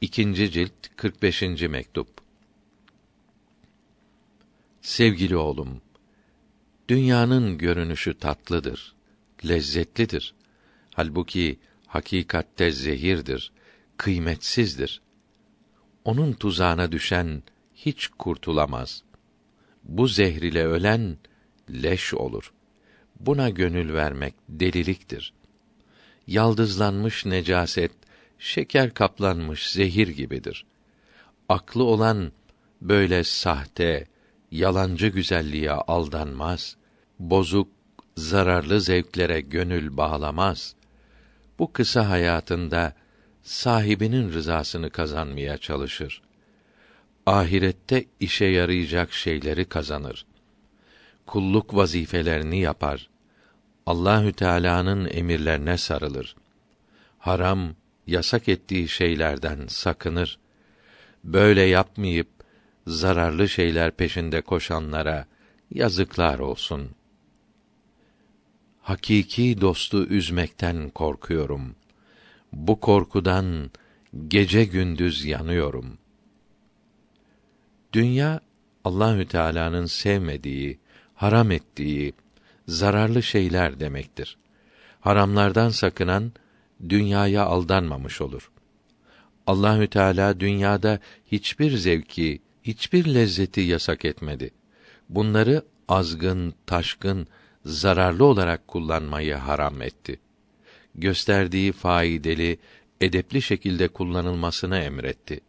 İkinci cilt 45. mektup. Sevgili oğlum, dünyanın görünüşü tatlıdır, lezzetlidir. Halbuki hakikatte zehirdir, kıymetsizdir. Onun tuzağına düşen hiç kurtulamaz. Bu zehir ile ölen leş olur. Buna gönül vermek deliliktir. Yaldızlanmış necaset şeker kaplanmış zehir gibidir. Aklı olan böyle sahte, yalancı güzelliğe aldanmaz, bozuk, zararlı zevklere gönül bağlamaz. Bu kısa hayatında sahibinin rızasını kazanmaya çalışır. Ahirette işe yarayacak şeyleri kazanır. Kulluk vazifelerini yapar. Allahü Teala'nın emirlerine sarılır. Haram, yasak ettiği şeylerden sakınır. Böyle yapmayıp zararlı şeyler peşinde koşanlara yazıklar olsun. Hakiki dostu üzmekten korkuyorum. Bu korkudan gece gündüz yanıyorum. Dünya Allahü Teala'nın sevmediği, haram ettiği zararlı şeyler demektir. Haramlardan sakınan dünyaya aldanmamış olur. Allahü Teala dünyada hiçbir zevki, hiçbir lezzeti yasak etmedi. Bunları azgın, taşkın, zararlı olarak kullanmayı haram etti. Gösterdiği faydalı, edepli şekilde kullanılmasını emretti.